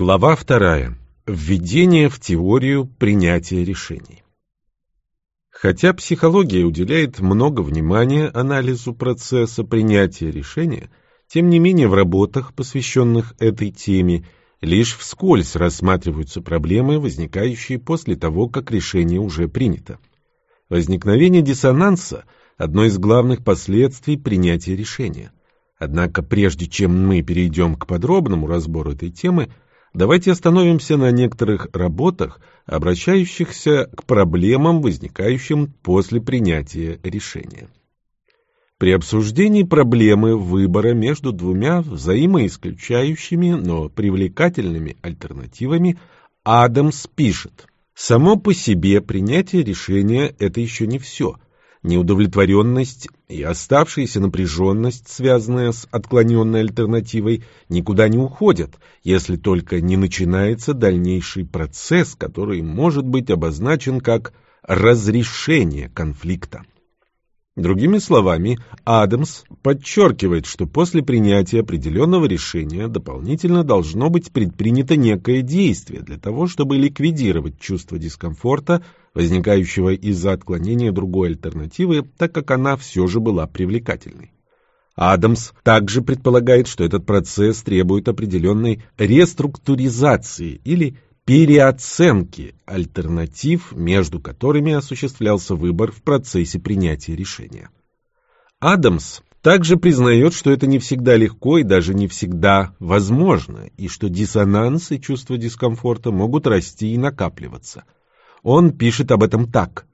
Глава вторая. Введение в теорию принятия решений. Хотя психология уделяет много внимания анализу процесса принятия решения, тем не менее в работах, посвященных этой теме, лишь вскользь рассматриваются проблемы, возникающие после того, как решение уже принято. Возникновение диссонанса – одно из главных последствий принятия решения – Однако прежде чем мы перейдем к подробному разбору этой темы, давайте остановимся на некоторых работах, обращающихся к проблемам, возникающим после принятия решения. При обсуждении проблемы выбора между двумя взаимоисключающими, но привлекательными альтернативами Адамс пишет, «Само по себе принятие решения – это еще не все – неудовлетворенность и оставшаяся напряженность, связанная с отклоненной альтернативой, никуда не уходят, если только не начинается дальнейший процесс, который может быть обозначен как разрешение конфликта. Другими словами, Адамс подчеркивает, что после принятия определенного решения дополнительно должно быть предпринято некое действие для того, чтобы ликвидировать чувство дискомфорта, возникающего из-за отклонения другой альтернативы, так как она все же была привлекательной. Адамс также предполагает, что этот процесс требует определенной реструктуризации или переоценки альтернатив, между которыми осуществлялся выбор в процессе принятия решения. Адамс также признает, что это не всегда легко и даже не всегда возможно, и что диссонанс и чувство дискомфорта могут расти и накапливаться – он пишет об этом так.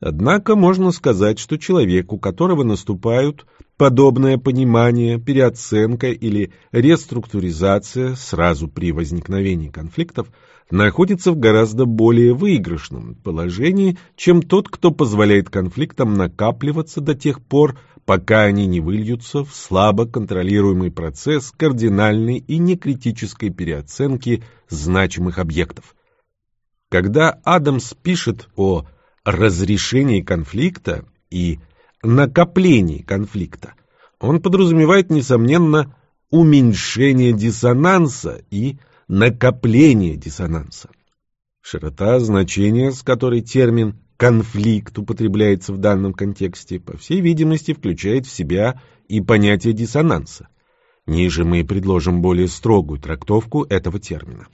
Однако можно сказать, что человек, у которого наступают подобное понимание, переоценка или реструктуризация сразу при возникновении конфликтов, находится в гораздо более выигрышном положении, чем тот, кто позволяет конфликтам накапливаться до тех пор, пока они не выльются в слабо контролируемый процесс кардинальной и некритической переоценки значимых объектов. Когда Адамс пишет о разрешении конфликта и накоплении конфликта, он подразумевает, несомненно, уменьшение диссонанса и накопление диссонанса. Широта значения, с которой термин «конфликт» употребляется в данном контексте, по всей видимости, включает в себя и понятие диссонанса. Ниже мы предложим более строгую трактовку этого термина.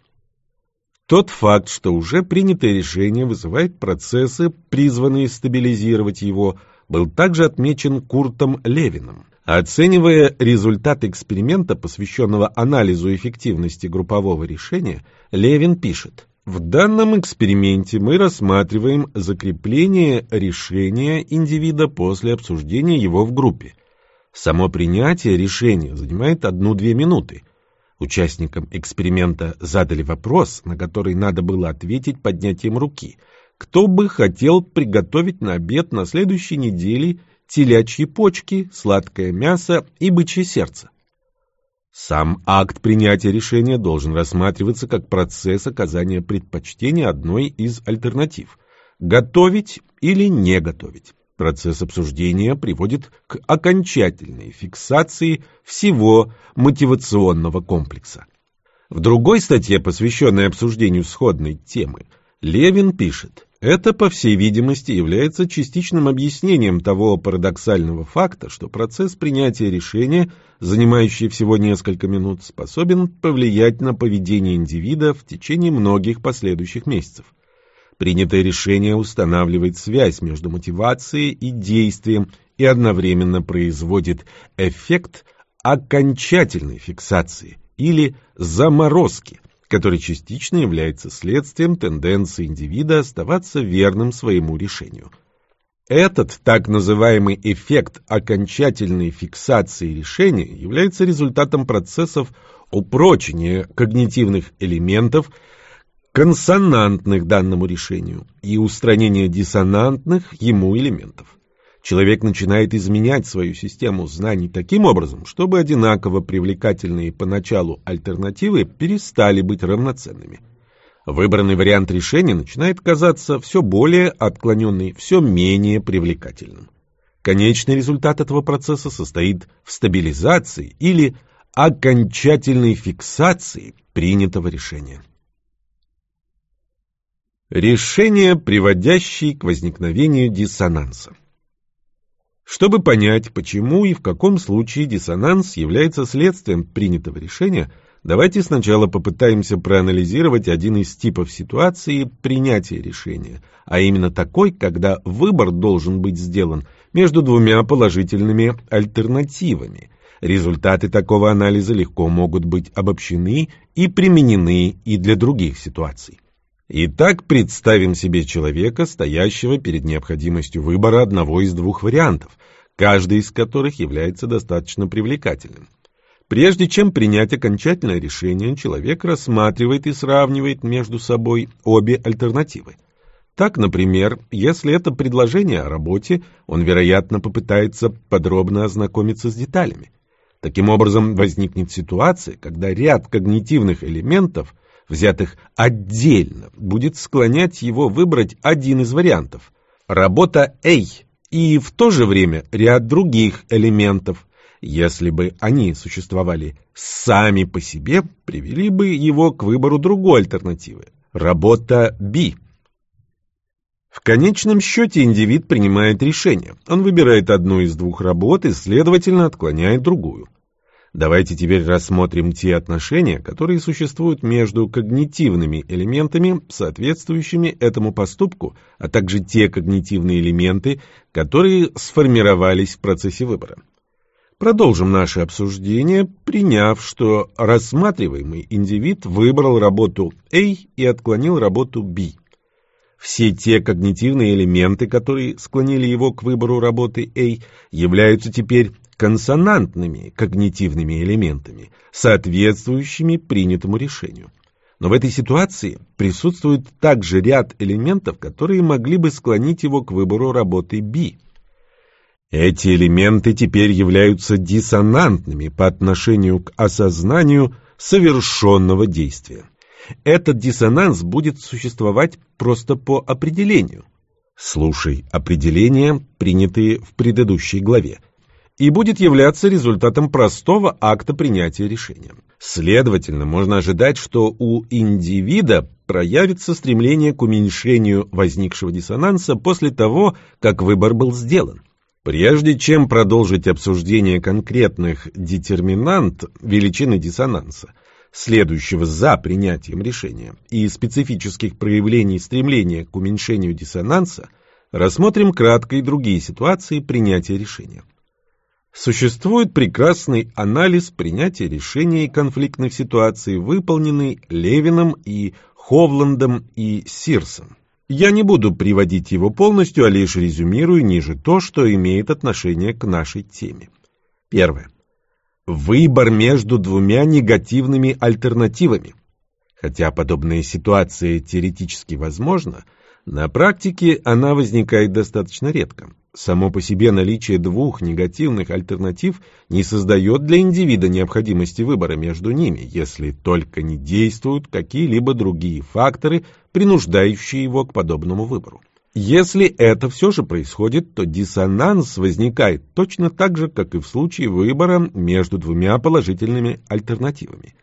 Тот факт, что уже принятое решение вызывает процессы, призванные стабилизировать его, был также отмечен Куртом Левиным. Оценивая результат эксперимента, посвященного анализу эффективности группового решения, Левин пишет, «В данном эксперименте мы рассматриваем закрепление решения индивида после обсуждения его в группе. Само принятие решения занимает одну-две минуты – Участникам эксперимента задали вопрос, на который надо было ответить поднятием руки. Кто бы хотел приготовить на обед на следующей неделе телячьи почки, сладкое мясо и бычье сердце? Сам акт принятия решения должен рассматриваться как процесс оказания предпочтения одной из альтернатив – готовить или не готовить. Процесс обсуждения приводит к окончательной фиксации всего мотивационного комплекса. В другой статье, посвященной обсуждению сходной темы, Левин пишет, это, по всей видимости, является частичным объяснением того парадоксального факта, что процесс принятия решения, занимающий всего несколько минут, способен повлиять на поведение индивида в течение многих последующих месяцев. Принятое решение устанавливает связь между мотивацией и действием и одновременно производит эффект окончательной фиксации или заморозки, который частично является следствием тенденции индивида оставаться верным своему решению. Этот так называемый эффект окончательной фиксации решения является результатом процессов упрочения когнитивных элементов – консонантных данному решению и устранения диссонантных ему элементов. Человек начинает изменять свою систему знаний таким образом, чтобы одинаково привлекательные поначалу альтернативы перестали быть равноценными. Выбранный вариант решения начинает казаться все более отклоненный, все менее привлекательным. Конечный результат этого процесса состоит в стабилизации или окончательной фиксации принятого решения. Решение, приводящее к возникновению диссонанса. Чтобы понять, почему и в каком случае диссонанс является следствием принятого решения, давайте сначала попытаемся проанализировать один из типов ситуации принятия решения, а именно такой, когда выбор должен быть сделан между двумя положительными альтернативами. Результаты такого анализа легко могут быть обобщены и применены и для других ситуаций. Итак, представим себе человека, стоящего перед необходимостью выбора одного из двух вариантов, каждый из которых является достаточно привлекательным. Прежде чем принять окончательное решение, человек рассматривает и сравнивает между собой обе альтернативы. Так, например, если это предложение о работе, он, вероятно, попытается подробно ознакомиться с деталями. Таким образом, возникнет ситуация, когда ряд когнитивных элементов – взятых отдельно, будет склонять его выбрать один из вариантов – работа A, и в то же время ряд других элементов, если бы они существовали сами по себе, привели бы его к выбору другой альтернативы – работа B. В конечном счете индивид принимает решение. Он выбирает одну из двух работ и, следовательно, отклоняет другую. Давайте теперь рассмотрим те отношения, которые существуют между когнитивными элементами, соответствующими этому поступку, а также те когнитивные элементы, которые сформировались в процессе выбора. Продолжим наше обсуждение, приняв, что рассматриваемый индивид выбрал работу A и отклонил работу B. Все те когнитивные элементы, которые склонили его к выбору работы A, являются теперь консонантными когнитивными элементами, соответствующими принятому решению. Но в этой ситуации присутствует также ряд элементов, которые могли бы склонить его к выбору работы B. Эти элементы теперь являются диссонантными по отношению к осознанию совершенного действия. Этот диссонанс будет существовать просто по определению. Слушай определения, принятые в предыдущей главе и будет являться результатом простого акта принятия решения. Следовательно, можно ожидать, что у индивида проявится стремление к уменьшению возникшего диссонанса после того, как выбор был сделан. Прежде чем продолжить обсуждение конкретных детерминант величины диссонанса, следующего за принятием решения, и специфических проявлений стремления к уменьшению диссонанса, рассмотрим кратко и другие ситуации принятия решения. Существует прекрасный анализ принятия решений конфликтных ситуаций, выполненный Левиным и Ховландом и Сирсом. Я не буду приводить его полностью, а лишь резюмирую ниже то, что имеет отношение к нашей теме. Первое. Выбор между двумя негативными альтернативами. Хотя подобная ситуация теоретически возможна, на практике она возникает достаточно редко. Само по себе наличие двух негативных альтернатив не создает для индивида необходимости выбора между ними, если только не действуют какие-либо другие факторы, принуждающие его к подобному выбору. Если это все же происходит, то диссонанс возникает точно так же, как и в случае выбора между двумя положительными альтернативами.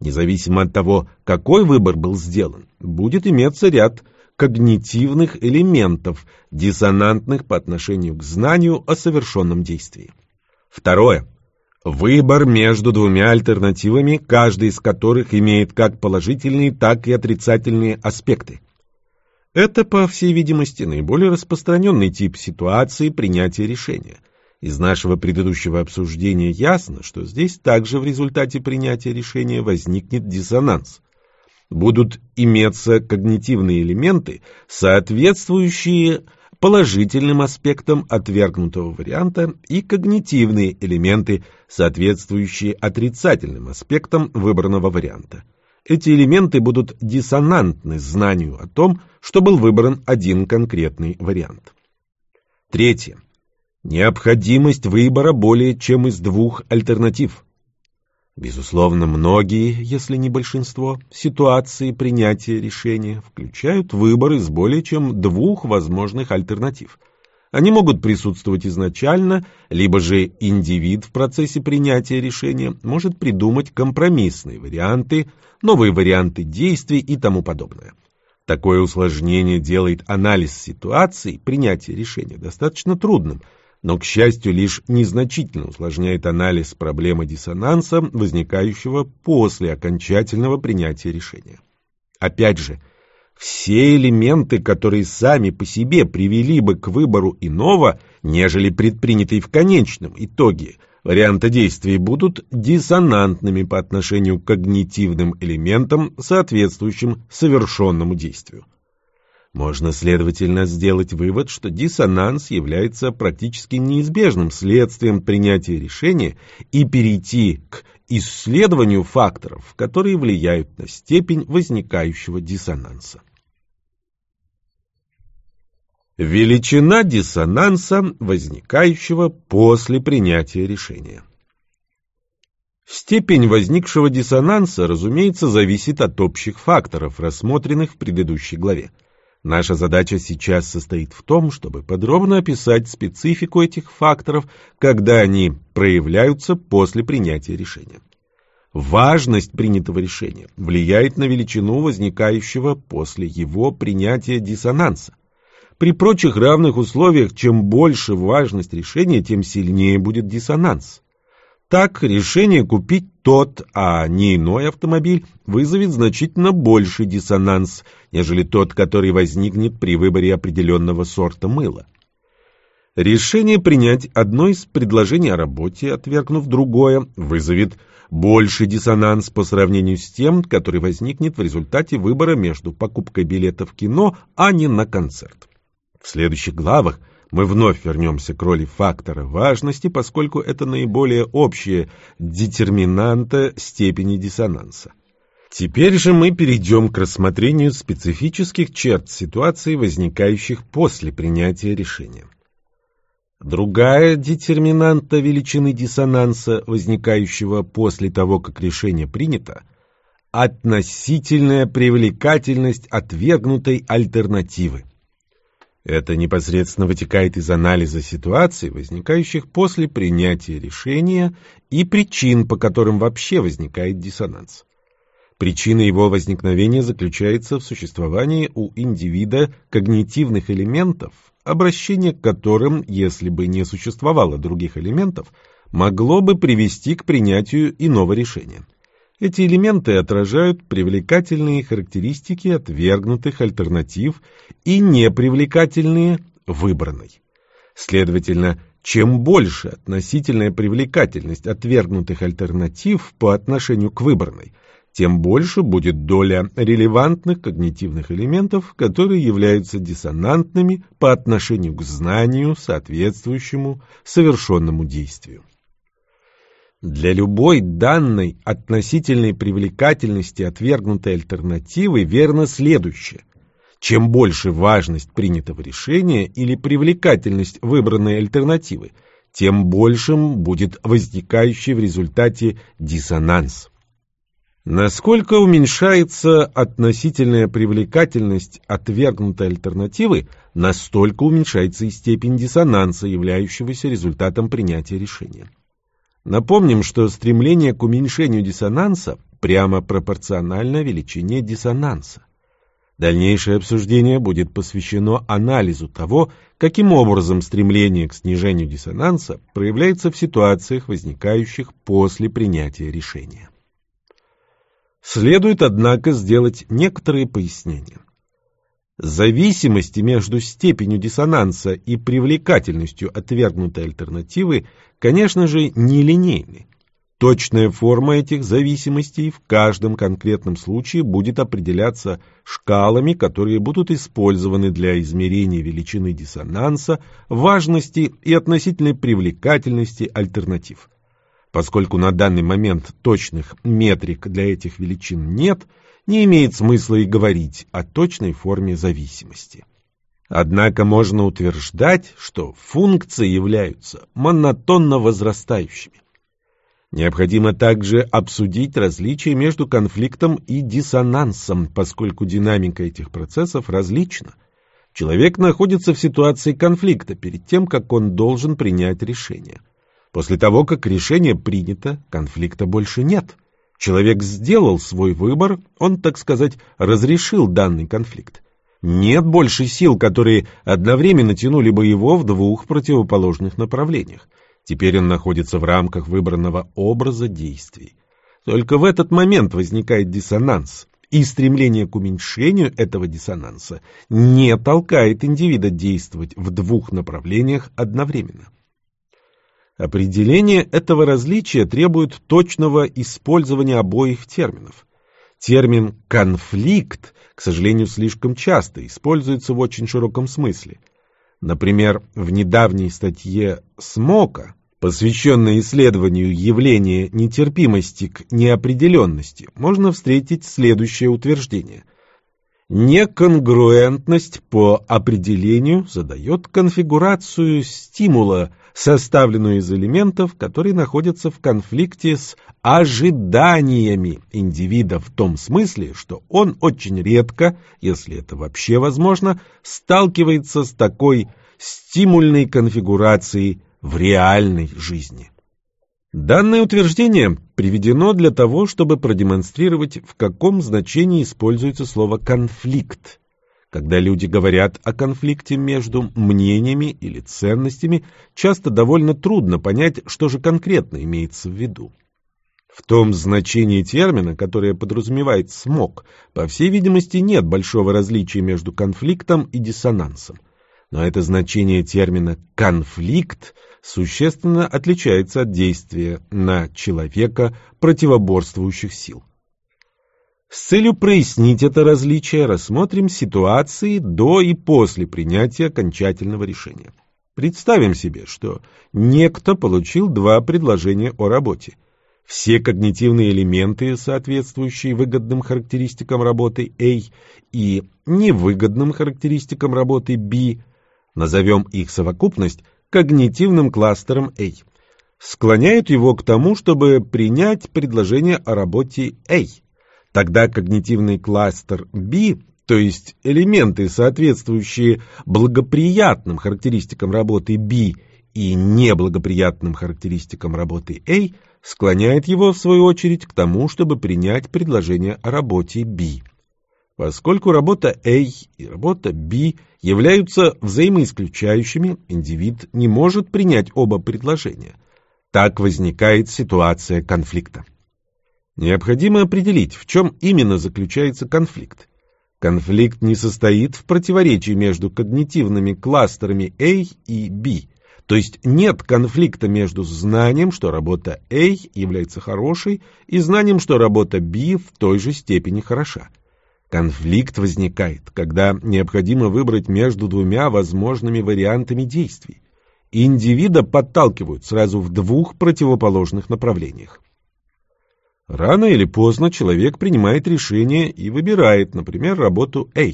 Независимо от того, какой выбор был сделан, будет иметься ряд когнитивных элементов, диссонантных по отношению к знанию о совершенном действии. Второе. Выбор между двумя альтернативами, каждый из которых имеет как положительные, так и отрицательные аспекты. Это, по всей видимости, наиболее распространенный тип ситуации принятия решения. Из нашего предыдущего обсуждения ясно, что здесь также в результате принятия решения возникнет диссонанс будут иметься когнитивные элементы, соответствующие положительным аспектам отвергнутого варианта и когнитивные элементы, соответствующие отрицательным аспектам выбранного варианта. Эти элементы будут диссонантны знанию о том, что был выбран один конкретный вариант. Третье. Необходимость выбора более чем из двух альтернатив. Безусловно, многие, если не большинство, ситуации принятия решения включают выбор из более чем двух возможных альтернатив. Они могут присутствовать изначально, либо же индивид в процессе принятия решения может придумать компромиссные варианты, новые варианты действий и тому подобное. Такое усложнение делает анализ ситуации, принятия решения достаточно трудным, но, к счастью, лишь незначительно усложняет анализ проблемы диссонанса, возникающего после окончательного принятия решения. Опять же, все элементы, которые сами по себе привели бы к выбору иного, нежели предпринятый в конечном итоге варианта действий, будут диссонантными по отношению к когнитивным элементам, соответствующим совершенному действию. Можно, следовательно, сделать вывод, что диссонанс является практически неизбежным следствием принятия решения и перейти к исследованию факторов, которые влияют на степень возникающего диссонанса. Величина диссонанса, возникающего после принятия решения. Степень возникшего диссонанса, разумеется, зависит от общих факторов, рассмотренных в предыдущей главе. Наша задача сейчас состоит в том, чтобы подробно описать специфику этих факторов, когда они проявляются после принятия решения. Важность принятого решения влияет на величину возникающего после его принятия диссонанса. При прочих равных условиях, чем больше важность решения, тем сильнее будет диссонанс. Так, решение купить тот, а не иной автомобиль вызовет значительно больший диссонанс, нежели тот, который возникнет при выборе определенного сорта мыла. Решение принять одно из предложений о работе, отвергнув другое, вызовет больший диссонанс по сравнению с тем, который возникнет в результате выбора между покупкой билета в кино, а не на концерт. В следующих главах мы вновь вернемся к роли фактора важности, поскольку это наиболее общая детерминанта степени диссонанса. Теперь же мы перейдем к рассмотрению специфических черт ситуаций, возникающих после принятия решения. Другая детерминанта величины диссонанса, возникающего после того, как решение принято, относительная привлекательность отвергнутой альтернативы. Это непосредственно вытекает из анализа ситуаций, возникающих после принятия решения, и причин, по которым вообще возникает диссонанс. Причина его возникновения заключается в существовании у индивида когнитивных элементов, обращение к которым, если бы не существовало других элементов, могло бы привести к принятию иного решения. Эти элементы отражают привлекательные характеристики отвергнутых альтернатив и непривлекательные выбранной. Следовательно, чем больше относительная привлекательность отвергнутых альтернатив по отношению к выбранной, тем больше будет доля релевантных когнитивных элементов, которые являются диссонантными по отношению к знанию, соответствующему совершенному действию. Для любой данной относительной привлекательности отвергнутой альтернативы верно следующее. Чем больше важность принятого решения или привлекательность выбранной альтернативы, тем большим будет возникающий в результате диссонанс. Насколько уменьшается относительная привлекательность отвергнутой альтернативы, настолько уменьшается и степень диссонанса, являющегося результатом принятия решения. Напомним, что стремление к уменьшению диссонанса прямо пропорционально величине диссонанса. Дальнейшее обсуждение будет посвящено анализу того, каким образом стремление к снижению диссонанса проявляется в ситуациях, возникающих после принятия решения. Следует, однако, сделать некоторые пояснения. Зависимости между степенью диссонанса и привлекательностью отвергнутой альтернативы, конечно же, нелинейны. Точная форма этих зависимостей в каждом конкретном случае будет определяться шкалами, которые будут использованы для измерения величины диссонанса, важности и относительной привлекательности альтернатив. Поскольку на данный момент точных метрик для этих величин нет – не имеет смысла и говорить о точной форме зависимости. Однако можно утверждать, что функции являются монотонно возрастающими. Необходимо также обсудить различия между конфликтом и диссонансом, поскольку динамика этих процессов различна. Человек находится в ситуации конфликта перед тем, как он должен принять решение. После того, как решение принято, конфликта больше нет. Человек сделал свой выбор, он, так сказать, разрешил данный конфликт. Нет больше сил, которые одновременно тянули бы его в двух противоположных направлениях. Теперь он находится в рамках выбранного образа действий. Только в этот момент возникает диссонанс, и стремление к уменьшению этого диссонанса не толкает индивида действовать в двух направлениях одновременно. Определение этого различия требует точного использования обоих терминов. Термин «конфликт», к сожалению, слишком часто используется в очень широком смысле. Например, в недавней статье Смока посвященной исследованию явления нетерпимости к неопределенности, можно встретить следующее утверждение. Неконгруентность по определению задает конфигурацию стимула, составленную из элементов, которые находятся в конфликте с ожиданиями индивида в том смысле, что он очень редко, если это вообще возможно, сталкивается с такой стимульной конфигурацией в реальной жизни. Данное утверждение приведено для того, чтобы продемонстрировать, в каком значении используется слово «конфликт». Когда люди говорят о конфликте между мнениями или ценностями, часто довольно трудно понять, что же конкретно имеется в виду. В том значении термина, которое подразумевает «смог», по всей видимости, нет большого различия между конфликтом и диссонансом. Но это значение термина «конфликт» существенно отличается от действия на человека противоборствующих сил. С целью прояснить это различие рассмотрим ситуации до и после принятия окончательного решения. Представим себе, что некто получил два предложения о работе. Все когнитивные элементы, соответствующие выгодным характеристикам работы A и невыгодным характеристикам работы B, назовем их совокупность когнитивным кластером A, склоняют его к тому, чтобы принять предложение о работе A. Тогда когнитивный кластер B, то есть элементы, соответствующие благоприятным характеристикам работы B и неблагоприятным характеристикам работы A, склоняет его, в свою очередь, к тому, чтобы принять предложение о работе B. Поскольку работа A и работа B являются взаимоисключающими, индивид не может принять оба предложения. Так возникает ситуация конфликта. Необходимо определить, в чем именно заключается конфликт. Конфликт не состоит в противоречии между когнитивными кластерами A и B, то есть нет конфликта между знанием, что работа A является хорошей, и знанием, что работа B в той же степени хороша. Конфликт возникает, когда необходимо выбрать между двумя возможными вариантами действий. Индивида подталкивают сразу в двух противоположных направлениях. Рано или поздно человек принимает решение и выбирает, например, работу A.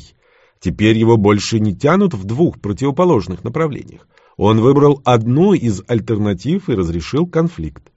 Теперь его больше не тянут в двух противоположных направлениях. Он выбрал одну из альтернатив и разрешил конфликт.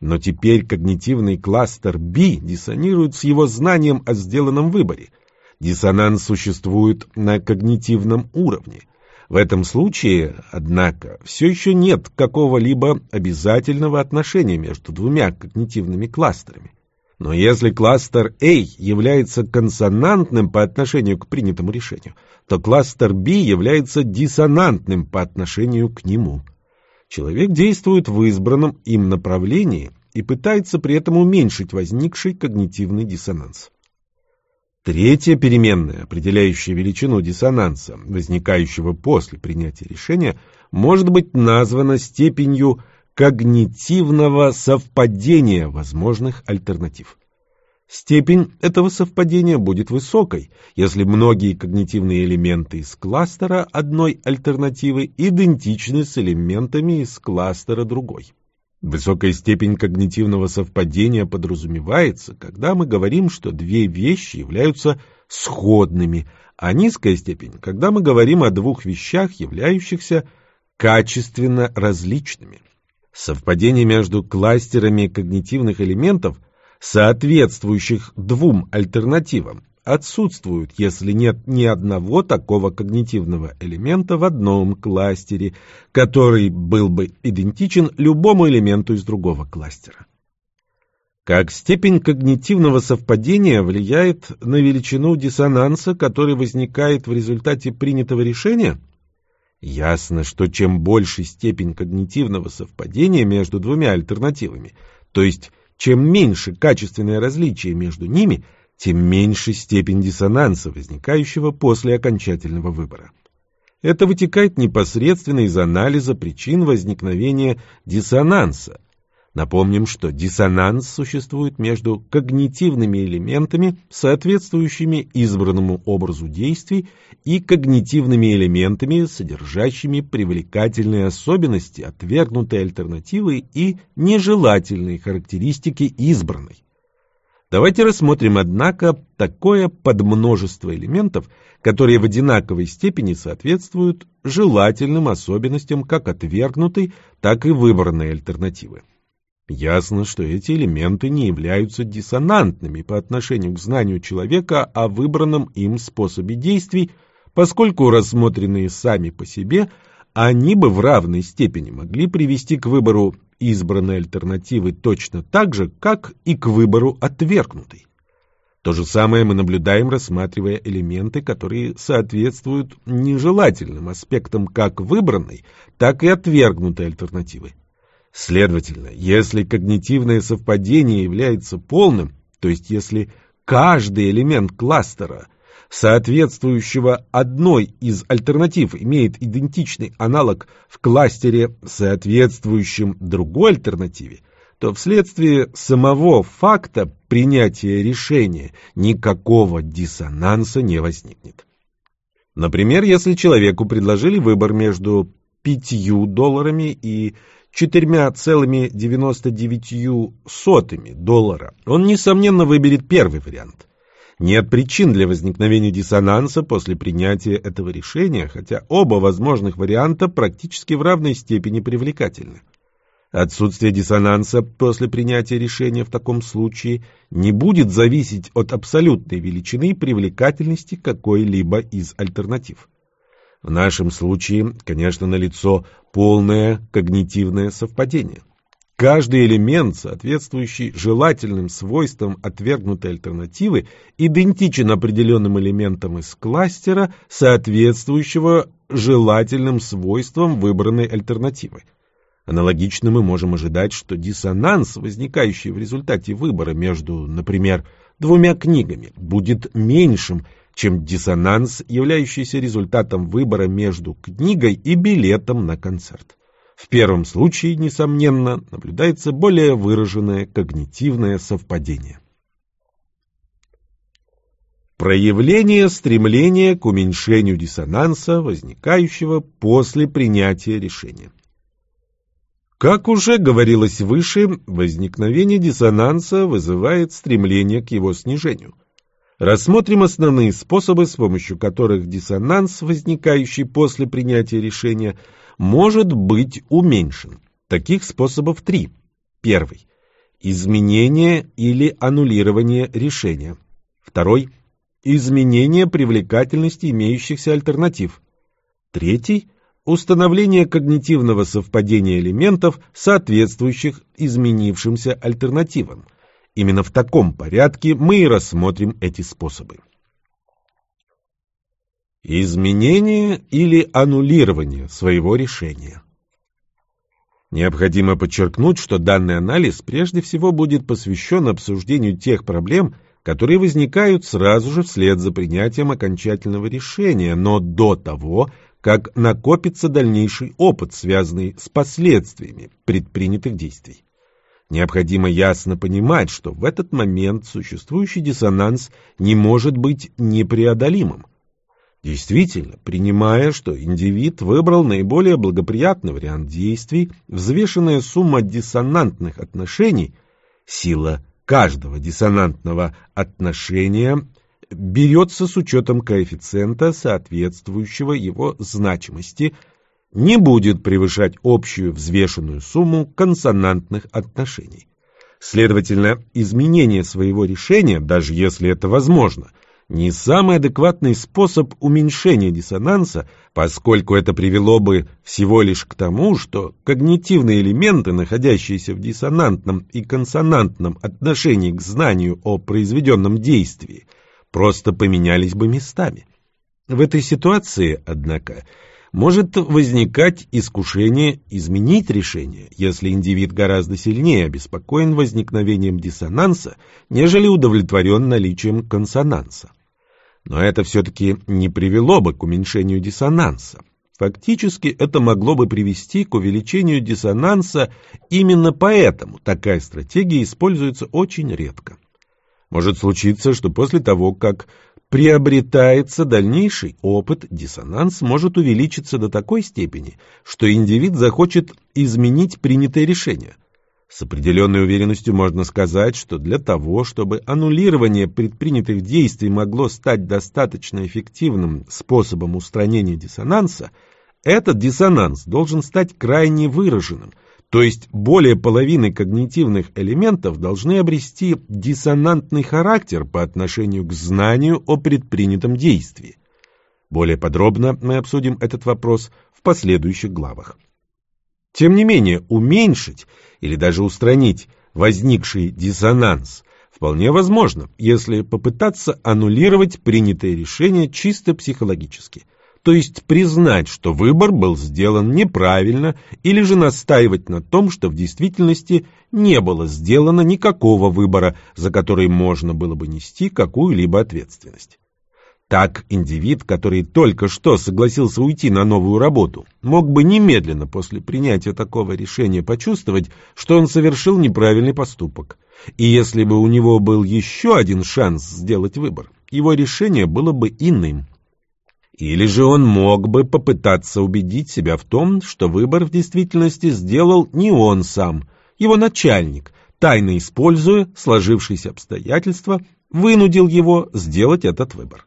Но теперь когнитивный кластер B диссонирует с его знанием о сделанном выборе – Диссонанс существует на когнитивном уровне. В этом случае, однако, все еще нет какого-либо обязательного отношения между двумя когнитивными кластерами. Но если кластер A является консонантным по отношению к принятому решению, то кластер B является диссонантным по отношению к нему. Человек действует в избранном им направлении и пытается при этом уменьшить возникший когнитивный диссонанс. Третья переменная, определяющая величину диссонанса, возникающего после принятия решения, может быть названа степенью когнитивного совпадения возможных альтернатив. Степень этого совпадения будет высокой, если многие когнитивные элементы из кластера одной альтернативы идентичны с элементами из кластера другой. Высокая степень когнитивного совпадения подразумевается, когда мы говорим, что две вещи являются сходными, а низкая степень, когда мы говорим о двух вещах, являющихся качественно различными. Совпадение между кластерами когнитивных элементов, соответствующих двум альтернативам, отсутствуют, если нет ни одного такого когнитивного элемента в одном кластере, который был бы идентичен любому элементу из другого кластера. Как степень когнитивного совпадения влияет на величину диссонанса, который возникает в результате принятого решения? Ясно, что чем больше степень когнитивного совпадения между двумя альтернативами, то есть чем меньше качественное различие между ними, тем меньше степень диссонанса, возникающего после окончательного выбора. Это вытекает непосредственно из анализа причин возникновения диссонанса, Напомним, что диссонанс существует между когнитивными элементами, соответствующими избранному образу действий, и когнитивными элементами, содержащими привлекательные особенности отвергнутой альтернативы и нежелательные характеристики избранной. Давайте рассмотрим, однако, такое подмножество элементов, которые в одинаковой степени соответствуют желательным особенностям как отвергнутой, так и выбранной альтернативы. Ясно, что эти элементы не являются диссонантными по отношению к знанию человека о выбранном им способе действий, поскольку рассмотренные сами по себе, они бы в равной степени могли привести к выбору избранной альтернативы точно так же, как и к выбору отвергнутой. То же самое мы наблюдаем, рассматривая элементы, которые соответствуют нежелательным аспектам как выбранной, так и отвергнутой альтернативы. Следовательно, если когнитивное совпадение является полным, то есть если каждый элемент кластера, соответствующего одной из альтернатив, имеет идентичный аналог в кластере, соответствующем другой альтернативе, то вследствие самого факта принятия решения никакого диссонанса не возникнет. Например, если человеку предложили выбор между пятью долларами и 4,99 доллара, он, несомненно, выберет первый вариант. Нет причин для возникновения диссонанса после принятия этого решения, хотя оба возможных варианта практически в равной степени привлекательны. Отсутствие диссонанса после принятия решения в таком случае не будет зависеть от абсолютной величины привлекательности какой-либо из альтернатив. В нашем случае, конечно, налицо полное когнитивное совпадение. Каждый элемент, соответствующий желательным свойствам отвергнутой альтернативы, идентичен определенным элементам из кластера, соответствующего желательным свойствам выбранной альтернативы. Аналогично мы можем ожидать, что диссонанс, возникающий в результате выбора между, например, двумя книгами, будет меньшим, чем диссонанс, являющийся результатом выбора между книгой и билетом на концерт. В первом случае, несомненно, наблюдается более выраженное когнитивное совпадение. Проявление стремления к уменьшению диссонанса, возникающего после принятия решения. Как уже говорилось выше, возникновение диссонанса вызывает стремление к его снижению – Рассмотрим основные способы, с помощью которых диссонанс, возникающий после принятия решения, может быть уменьшен. Таких способов три. Первый. Изменение или аннулирование решения. Второй. Изменение привлекательности имеющихся альтернатив. Третий. Установление когнитивного совпадения элементов, соответствующих изменившимся альтернативам – Именно в таком порядке мы и рассмотрим эти способы. Изменение или аннулирование своего решения. Необходимо подчеркнуть, что данный анализ прежде всего будет посвящен обсуждению тех проблем, которые возникают сразу же вслед за принятием окончательного решения, но до того, как накопится дальнейший опыт, связанный с последствиями предпринятых действий. Необходимо ясно понимать, что в этот момент существующий диссонанс не может быть непреодолимым. Действительно, принимая, что индивид выбрал наиболее благоприятный вариант действий, взвешенная сумма диссонантных отношений, сила каждого диссонантного отношения берется с учетом коэффициента, соответствующего его значимости – не будет превышать общую взвешенную сумму консонантных отношений. Следовательно, изменение своего решения, даже если это возможно, не самый адекватный способ уменьшения диссонанса, поскольку это привело бы всего лишь к тому, что когнитивные элементы, находящиеся в диссонантном и консонантном отношении к знанию о произведенном действии, просто поменялись бы местами. В этой ситуации, однако, может возникать искушение изменить решение, если индивид гораздо сильнее обеспокоен возникновением диссонанса, нежели удовлетворен наличием консонанса. Но это все-таки не привело бы к уменьшению диссонанса. Фактически это могло бы привести к увеличению диссонанса, именно поэтому такая стратегия используется очень редко. Может случиться, что после того, как приобретается дальнейший опыт, диссонанс может увеличиться до такой степени, что индивид захочет изменить принятое решение. С определенной уверенностью можно сказать, что для того, чтобы аннулирование предпринятых действий могло стать достаточно эффективным способом устранения диссонанса, этот диссонанс должен стать крайне выраженным – то есть более половины когнитивных элементов должны обрести диссонантный характер по отношению к знанию о предпринятом действии. Более подробно мы обсудим этот вопрос в последующих главах. Тем не менее, уменьшить или даже устранить возникший диссонанс вполне возможно, если попытаться аннулировать принятое решение чисто психологически – то есть признать, что выбор был сделан неправильно, или же настаивать на том, что в действительности не было сделано никакого выбора, за который можно было бы нести какую-либо ответственность. Так индивид, который только что согласился уйти на новую работу, мог бы немедленно после принятия такого решения почувствовать, что он совершил неправильный поступок. И если бы у него был еще один шанс сделать выбор, его решение было бы иным. Или же он мог бы попытаться убедить себя в том, что выбор в действительности сделал не он сам, его начальник, тайно используя сложившиеся обстоятельства, вынудил его сделать этот выбор.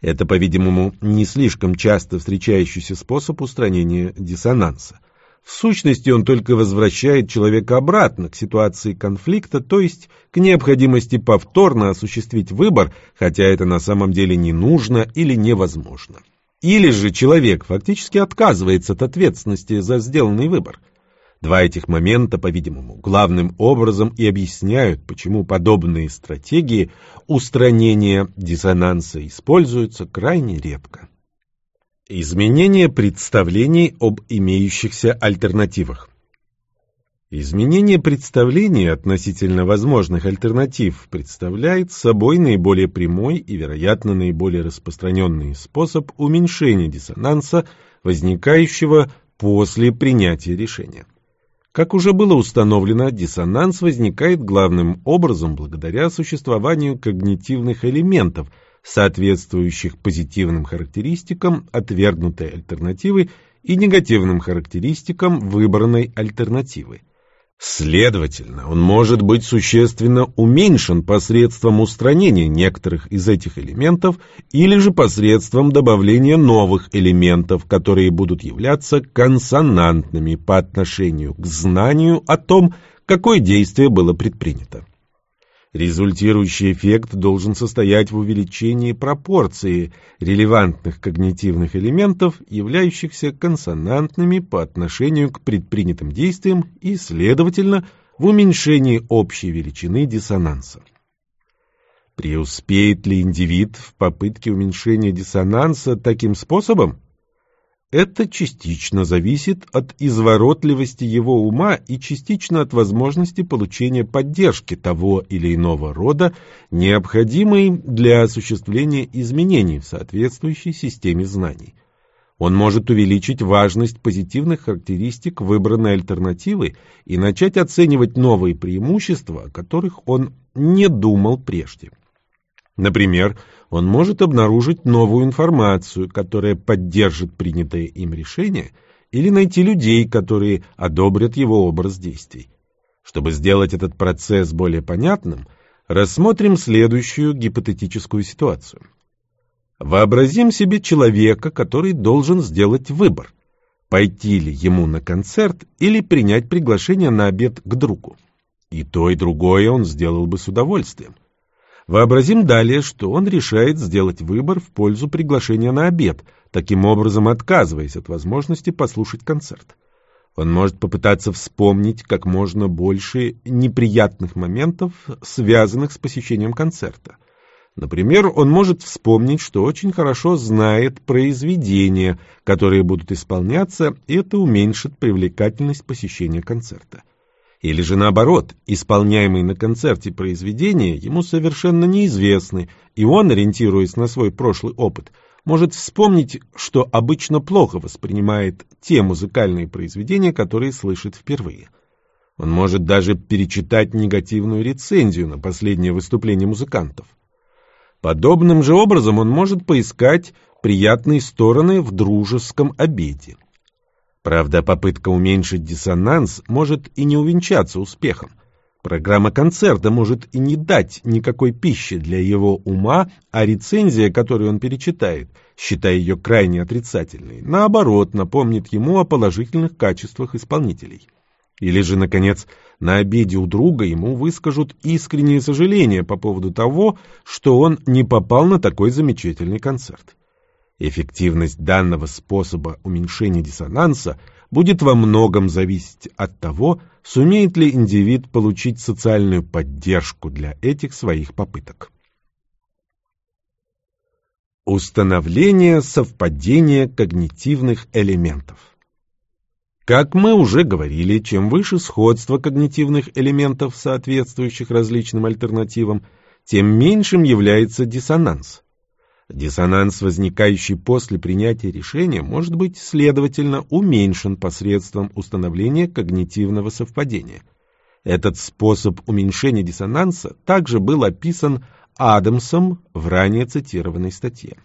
Это, по-видимому, не слишком часто встречающийся способ устранения диссонанса. В сущности, он только возвращает человека обратно к ситуации конфликта, то есть к необходимости повторно осуществить выбор, хотя это на самом деле не нужно или невозможно. Или же человек фактически отказывается от ответственности за сделанный выбор. Два этих момента, по-видимому, главным образом и объясняют, почему подобные стратегии устранения диссонанса используются крайне редко. Изменение представлений об имеющихся альтернативах. Изменение представлений относительно возможных альтернатив представляет собой наиболее прямой и, вероятно, наиболее распространенный способ уменьшения диссонанса, возникающего после принятия решения. Как уже было установлено, диссонанс возникает главным образом благодаря существованию когнитивных элементов – соответствующих позитивным характеристикам отвергнутой альтернативы и негативным характеристикам выбранной альтернативы. Следовательно, он может быть существенно уменьшен посредством устранения некоторых из этих элементов или же посредством добавления новых элементов, которые будут являться консонантными по отношению к знанию о том, какое действие было предпринято. Результирующий эффект должен состоять в увеличении пропорции релевантных когнитивных элементов, являющихся консонантными по отношению к предпринятым действиям и, следовательно, в уменьшении общей величины диссонанса. Преуспеет ли индивид в попытке уменьшения диссонанса таким способом? Это частично зависит от изворотливости его ума и частично от возможности получения поддержки того или иного рода, необходимой для осуществления изменений в соответствующей системе знаний. Он может увеличить важность позитивных характеристик выбранной альтернативы и начать оценивать новые преимущества, о которых он не думал прежде. Например, он может обнаружить новую информацию, которая поддержит принятое им решение, или найти людей, которые одобрят его образ действий. Чтобы сделать этот процесс более понятным, рассмотрим следующую гипотетическую ситуацию. Вообразим себе человека, который должен сделать выбор, пойти ли ему на концерт или принять приглашение на обед к другу. И то, и другое он сделал бы с удовольствием. Вообразим далее, что он решает сделать выбор в пользу приглашения на обед, таким образом отказываясь от возможности послушать концерт. Он может попытаться вспомнить как можно больше неприятных моментов, связанных с посещением концерта. Например, он может вспомнить, что очень хорошо знает произведения, которые будут исполняться, и это уменьшит привлекательность посещения концерта. Или же наоборот, исполняемые на концерте произведения ему совершенно неизвестны, и он, ориентируясь на свой прошлый опыт, может вспомнить, что обычно плохо воспринимает те музыкальные произведения, которые слышит впервые. Он может даже перечитать негативную рецензию на последнее выступление музыкантов. Подобным же образом он может поискать приятные стороны в дружеском обеде. Правда, попытка уменьшить диссонанс может и не увенчаться успехом. Программа концерта может и не дать никакой пищи для его ума, а рецензия, которую он перечитает, считая ее крайне отрицательной, наоборот, напомнит ему о положительных качествах исполнителей. Или же, наконец, на обеде у друга ему выскажут искреннее сожаление по поводу того, что он не попал на такой замечательный концерт. Эффективность данного способа уменьшения диссонанса будет во многом зависеть от того, сумеет ли индивид получить социальную поддержку для этих своих попыток. Установление совпадения когнитивных элементов Как мы уже говорили, чем выше сходство когнитивных элементов, соответствующих различным альтернативам, тем меньшим является диссонанс. Диссонанс, возникающий после принятия решения, может быть, следовательно, уменьшен посредством установления когнитивного совпадения. Этот способ уменьшения диссонанса также был описан Адамсом в ранее цитированной статье.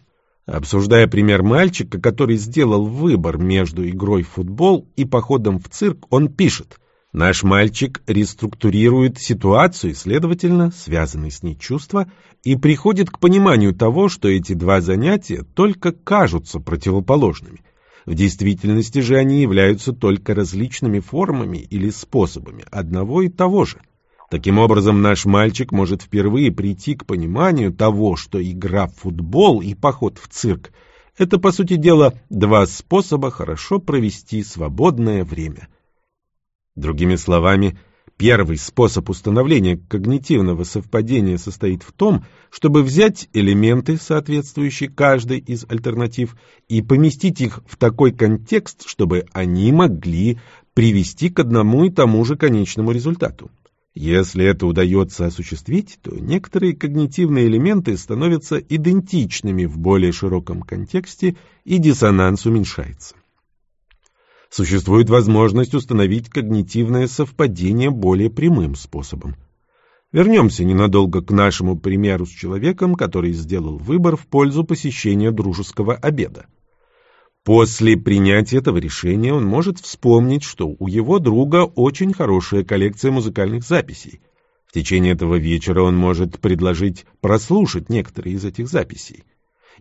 Обсуждая пример мальчика, который сделал выбор между игрой в футбол и походом в цирк, он пишет – Наш мальчик реструктурирует ситуацию, следовательно, связанные с ней чувства, и приходит к пониманию того, что эти два занятия только кажутся противоположными. В действительности же они являются только различными формами или способами одного и того же. Таким образом, наш мальчик может впервые прийти к пониманию того, что игра в футбол и поход в цирк – это, по сути дела, два способа хорошо провести свободное время – Другими словами, первый способ установления когнитивного совпадения состоит в том, чтобы взять элементы, соответствующие каждой из альтернатив, и поместить их в такой контекст, чтобы они могли привести к одному и тому же конечному результату. Если это удается осуществить, то некоторые когнитивные элементы становятся идентичными в более широком контексте, и диссонанс уменьшается существует возможность установить когнитивное совпадение более прямым способом. Вернемся ненадолго к нашему примеру с человеком, который сделал выбор в пользу посещения дружеского обеда. После принятия этого решения он может вспомнить, что у его друга очень хорошая коллекция музыкальных записей. В течение этого вечера он может предложить прослушать некоторые из этих записей.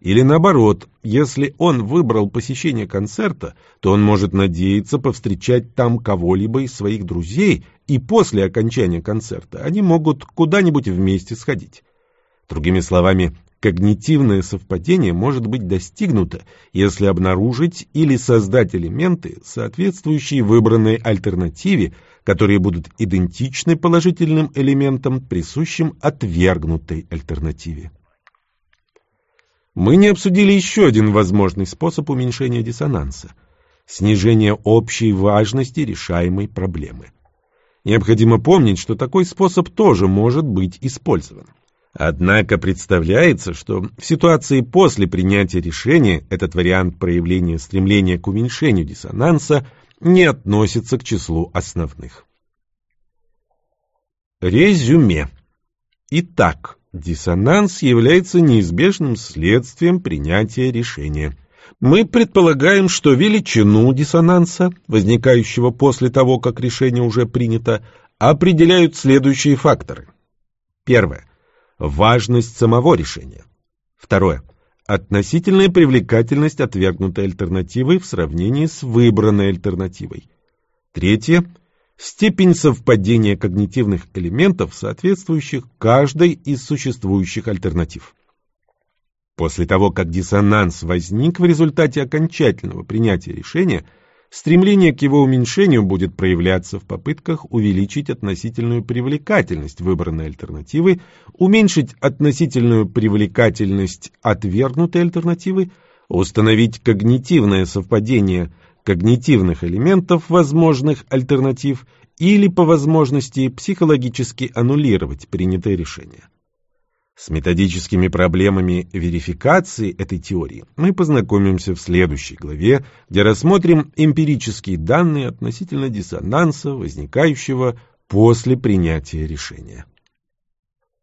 Или наоборот, если он выбрал посещение концерта, то он может надеяться повстречать там кого-либо из своих друзей, и после окончания концерта они могут куда-нибудь вместе сходить. Другими словами, когнитивное совпадение может быть достигнуто, если обнаружить или создать элементы, соответствующие выбранной альтернативе, которые будут идентичны положительным элементам, присущим отвергнутой альтернативе. Мы не обсудили еще один возможный способ уменьшения диссонанса – снижение общей важности решаемой проблемы. Необходимо помнить, что такой способ тоже может быть использован. Однако представляется, что в ситуации после принятия решения этот вариант проявления стремления к уменьшению диссонанса не относится к числу основных. Резюме. Итак, Диссонанс является неизбежным следствием принятия решения. Мы предполагаем, что величину диссонанса, возникающего после того, как решение уже принято, определяют следующие факторы. Первое. Важность самого решения. Второе. Относительная привлекательность отвергнутой альтернативы в сравнении с выбранной альтернативой. Третье. Степень совпадения когнитивных элементов, соответствующих каждой из существующих альтернатив. После того, как диссонанс возник в результате окончательного принятия решения, стремление к его уменьшению будет проявляться в попытках увеличить относительную привлекательность выбранной альтернативы, уменьшить относительную привлекательность отвергнутой альтернативы, установить когнитивное совпадение когнитивных элементов возможных альтернатив или по возможности психологически аннулировать принятое решение. С методическими проблемами верификации этой теории мы познакомимся в следующей главе, где рассмотрим эмпирические данные относительно диссонанса, возникающего после принятия решения.